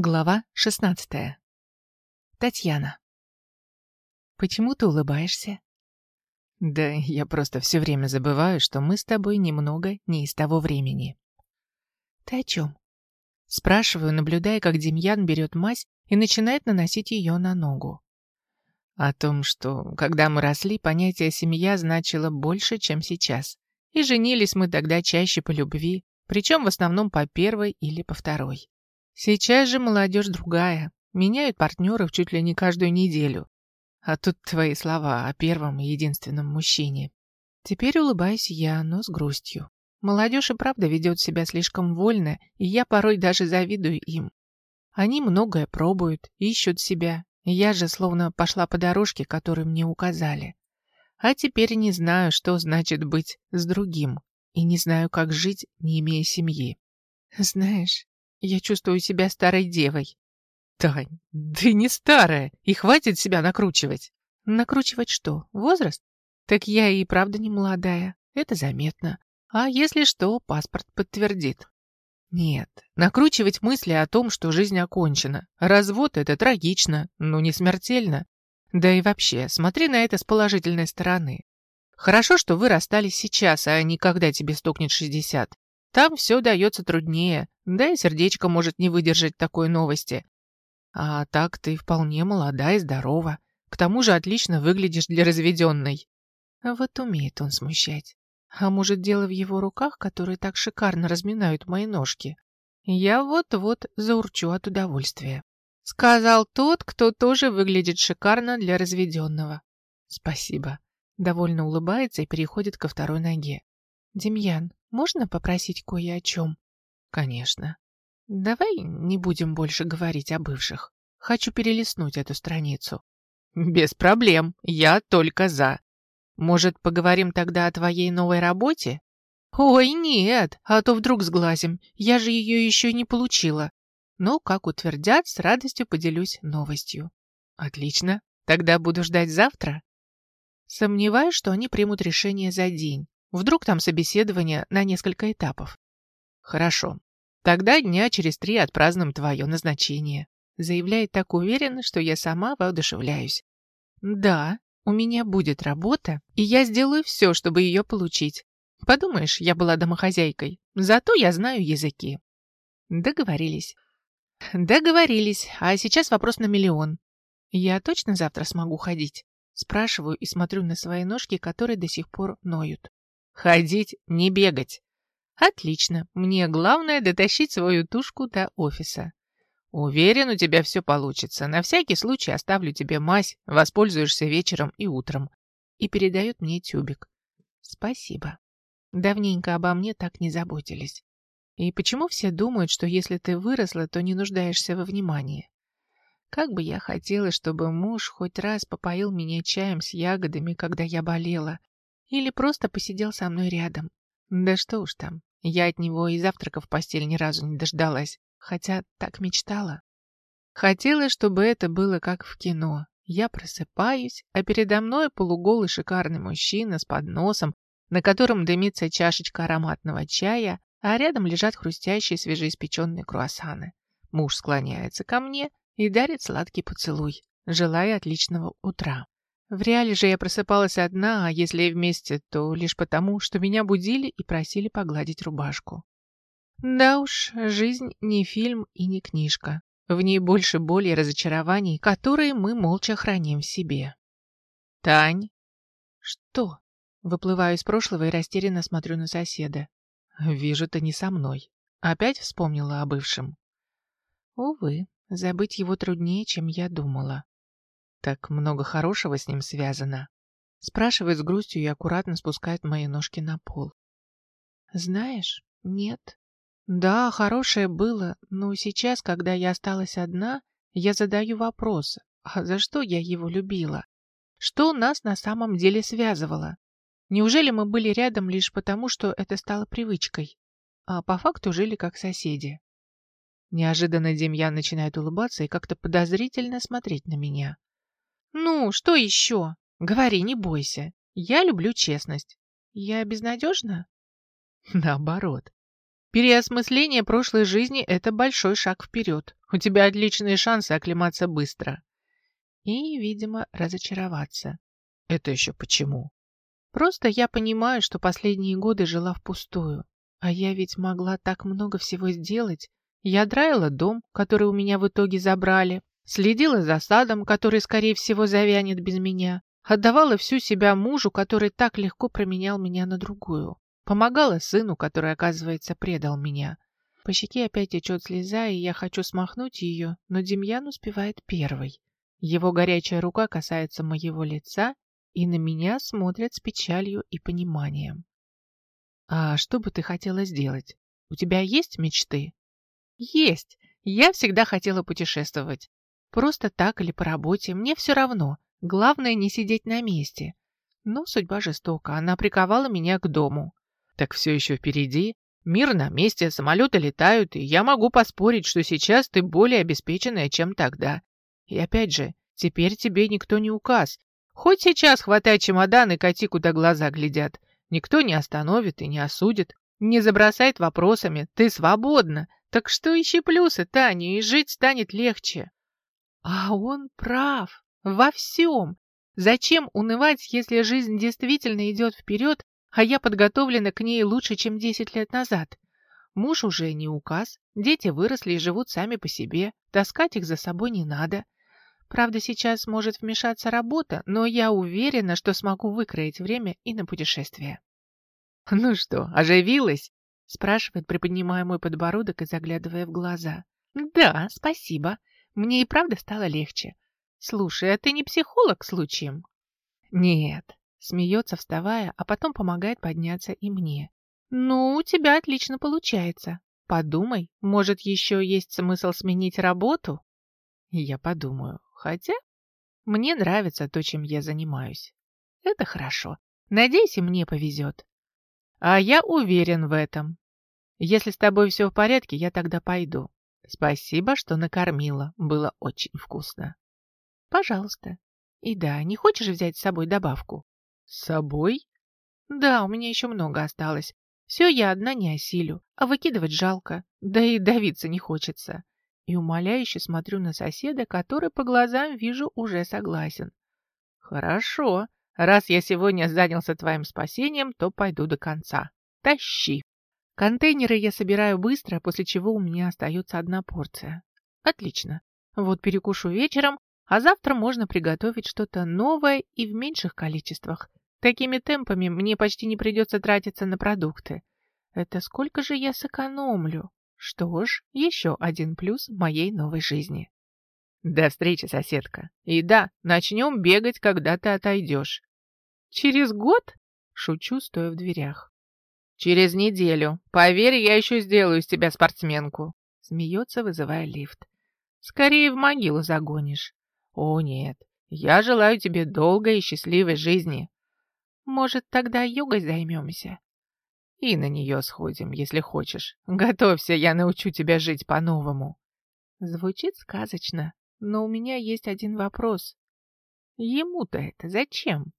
Глава 16. Татьяна. Почему ты улыбаешься? Да я просто все время забываю, что мы с тобой немного не из того времени. Ты о чем? Спрашиваю, наблюдая, как Демьян берет мазь и начинает наносить ее на ногу. О том, что, когда мы росли, понятие «семья» значило больше, чем сейчас. И женились мы тогда чаще по любви, причем в основном по первой или по второй. Сейчас же молодежь другая. Меняют партнеров чуть ли не каждую неделю. А тут твои слова о первом и единственном мужчине. Теперь улыбаюсь я, но с грустью. Молодежь и правда ведет себя слишком вольно, и я порой даже завидую им. Они многое пробуют, ищут себя. Я же словно пошла по дорожке, которую мне указали. А теперь не знаю, что значит быть с другим, и не знаю, как жить, не имея семьи. Знаешь, я чувствую себя старой девой. Тань, ты не старая, и хватит себя накручивать. Накручивать что, возраст? Так я и правда не молодая, это заметно. А если что, паспорт подтвердит. Нет, накручивать мысли о том, что жизнь окончена. Развод — это трагично, но не смертельно. Да и вообще, смотри на это с положительной стороны. Хорошо, что вы расстались сейчас, а не когда тебе стукнет 60. Там все дается труднее, да и сердечко может не выдержать такой новости. А так ты вполне молода и здорова. К тому же отлично выглядишь для разведенной. Вот умеет он смущать. А может, дело в его руках, которые так шикарно разминают мои ножки? Я вот-вот заурчу от удовольствия. Сказал тот, кто тоже выглядит шикарно для разведенного. Спасибо. Довольно улыбается и переходит ко второй ноге. Демьян, можно попросить кое о чем? Конечно. Давай не будем больше говорить о бывших. Хочу перелистнуть эту страницу. Без проблем, я только за. Может, поговорим тогда о твоей новой работе? Ой, нет, а то вдруг сглазим. Я же ее еще не получила. Но, как утвердят, с радостью поделюсь новостью. Отлично. Тогда буду ждать завтра. Сомневаюсь, что они примут решение за день. Вдруг там собеседование на несколько этапов. Хорошо. Тогда дня через три отпразднуем твое назначение. Заявляет так уверенно, что я сама воодушевляюсь. Да, у меня будет работа, и я сделаю все, чтобы ее получить. Подумаешь, я была домохозяйкой, зато я знаю языки. Договорились. Договорились, а сейчас вопрос на миллион. Я точно завтра смогу ходить? Спрашиваю и смотрю на свои ножки, которые до сих пор ноют. Ходить, не бегать. Отлично. Мне главное дотащить свою тушку до офиса. Уверен, у тебя все получится. На всякий случай оставлю тебе мазь, воспользуешься вечером и утром. И передает мне тюбик. Спасибо. Давненько обо мне так не заботились. И почему все думают, что если ты выросла, то не нуждаешься во внимании? Как бы я хотела, чтобы муж хоть раз попоил меня чаем с ягодами, когда я болела, или просто посидел со мной рядом. Да что уж там, я от него и завтрака в постель ни разу не дождалась, хотя так мечтала. Хотела, чтобы это было как в кино. Я просыпаюсь, а передо мной полуголый шикарный мужчина с подносом, на котором дымится чашечка ароматного чая, а рядом лежат хрустящие свежеиспеченные круассаны. Муж склоняется ко мне и дарит сладкий поцелуй, желая отличного утра. В реале же я просыпалась одна, а если и вместе, то лишь потому, что меня будили и просили погладить рубашку. Да уж, жизнь не фильм и не книжка. В ней больше боли и разочарований, которые мы молча храним в себе. Тань? Что? Выплываю из прошлого и растерянно смотрю на соседа. Вижу, ты не со мной. Опять вспомнила о бывшем? Увы, забыть его труднее, чем я думала. Так много хорошего с ним связано. Спрашивает с грустью и аккуратно спускает мои ножки на пол. Знаешь, нет. Да, хорошее было, но сейчас, когда я осталась одна, я задаю вопрос, а за что я его любила? Что нас на самом деле связывало? Неужели мы были рядом лишь потому, что это стало привычкой? А по факту жили как соседи. Неожиданно Демьян начинает улыбаться и как-то подозрительно смотреть на меня. «Ну, что еще? Говори, не бойся. Я люблю честность. Я безнадежна?» «Наоборот. Переосмысление прошлой жизни – это большой шаг вперед. У тебя отличные шансы оклематься быстро. И, видимо, разочароваться. Это еще почему? Просто я понимаю, что последние годы жила впустую. А я ведь могла так много всего сделать. Я драила дом, который у меня в итоге забрали, следила за садом, который, скорее всего, завянет без меня, отдавала всю себя мужу, который так легко променял меня на другую, помогала сыну, который, оказывается, предал меня. По щеке опять течет слеза, и я хочу смахнуть ее, но Демьян успевает первый. Его горячая рука касается моего лица, и на меня смотрят с печалью и пониманием. «А что бы ты хотела сделать? У тебя есть мечты?» «Есть. Я всегда хотела путешествовать. Просто так или по работе, мне все равно. Главное не сидеть на месте. Но судьба жестока, она приковала меня к дому. Так все еще впереди. Мир на месте, самолеты летают, и я могу поспорить, что сейчас ты более обеспеченная, чем тогда. И опять же, теперь тебе никто не указ. Хоть сейчас хватай чемодан и кати, куда глаза глядят. Никто не остановит и не осудит, не забросает вопросами. Ты свободна. Так что ищи плюсы, Таня, и жить станет легче. А он прав. Во всем. Зачем унывать, если жизнь действительно идет вперед, а я подготовлена к ней лучше, чем 10 лет назад? Муж уже не указ, дети выросли и живут сами по себе, таскать их за собой не надо. Правда, сейчас может вмешаться работа, но я уверена, что смогу выкроить время и на путешествие. «Ну что, оживилась?» – спрашивает, приподнимая мой подбородок и заглядывая в глаза. «Да, спасибо. Мне и правда стало легче. Слушай, а ты не психолог случаем?» «Нет», – смеется, вставая, а потом помогает подняться и мне. «Ну, у тебя отлично получается. Подумай, может, еще есть смысл сменить работу?» Я подумаю. Хотя мне нравится то, чем я занимаюсь. Это хорошо. Надеюсь, и мне повезет. А я уверен в этом. Если с тобой все в порядке, я тогда пойду. Спасибо, что накормила. Было очень вкусно. Пожалуйста. И да, не хочешь взять с собой добавку? С собой? Да, у меня еще много осталось. Все я одна не осилю, а выкидывать жалко, да и давиться не хочется и умоляюще смотрю на соседа, который по глазам вижу уже согласен. «Хорошо. Раз я сегодня занялся твоим спасением, то пойду до конца. Тащи!» Контейнеры я собираю быстро, после чего у меня остается одна порция. Отлично. Вот перекушу вечером, а завтра можно приготовить что-то новое и в меньших количествах. Такими темпами мне почти не придется тратиться на продукты. Это сколько же я сэкономлю? Что ж, еще один плюс моей новой жизни. До встречи, соседка. И да, начнем бегать, когда ты отойдешь. Через год? Шучу, стоя в дверях. Через неделю. Поверь, я еще сделаю из тебя спортсменку. Смеется, вызывая лифт. Скорее в могилу загонишь. О, нет. Я желаю тебе долгой и счастливой жизни. Может, тогда йогой займемся? И на нее сходим, если хочешь. Готовься, я научу тебя жить по-новому. Звучит сказочно, но у меня есть один вопрос. Ему-то это зачем?